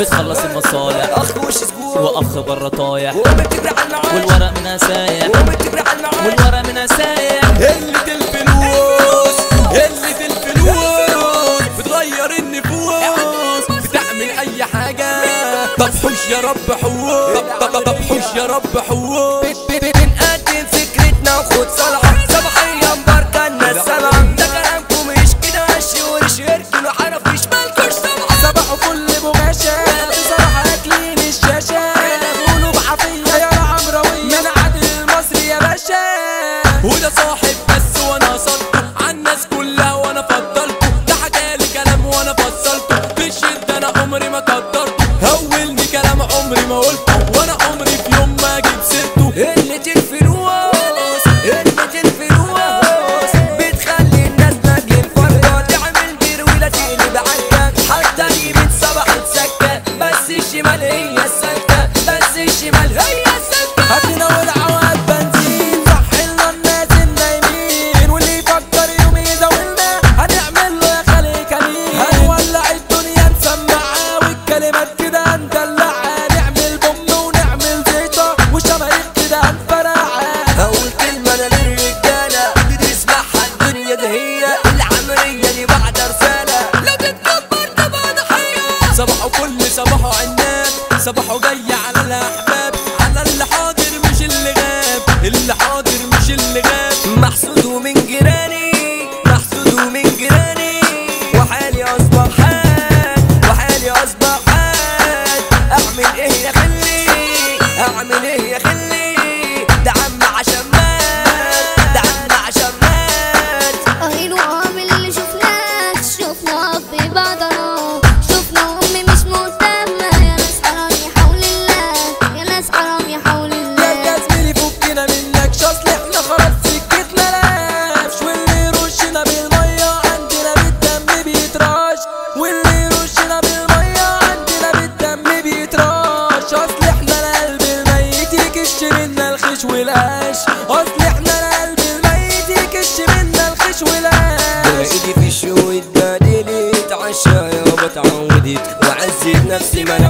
بتخلص المصالح أخ وش سكور وأخ برا طايح. وبتجري على المعاش والورق منها سايح وبتجري على المعاش والورق منها سايح قلة الفلوس؟ قلة الفلوس؟ بتغير النفوس. بتعمل أي حاجة. طب حوش يا رب حوش. طب طب طب حوش يا رب حوش. ما قدرت هولني كلام عمري ما قلت. صباح وجاية ولاش. اصل إحنا القلب الميت يكش منا الخش ولاش. ايدي في الشو الدليل اتعشى يابا اتعودت وعزت نفسي ما أنا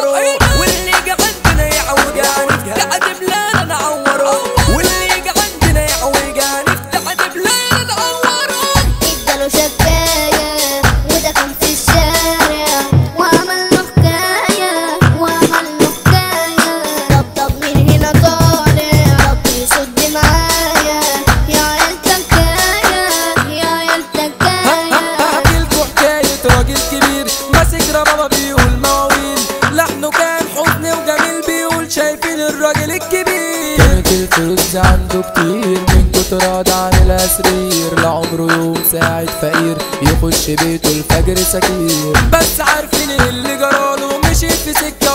करो। الفلوس عنده كتير. من كتر عن الأسرير لعمره يوم ساعد فقير. يخش بيته الفجر سكير. بس عارفين اللي جراله مشيت في سكة